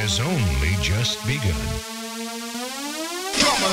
has only just begun. Siapa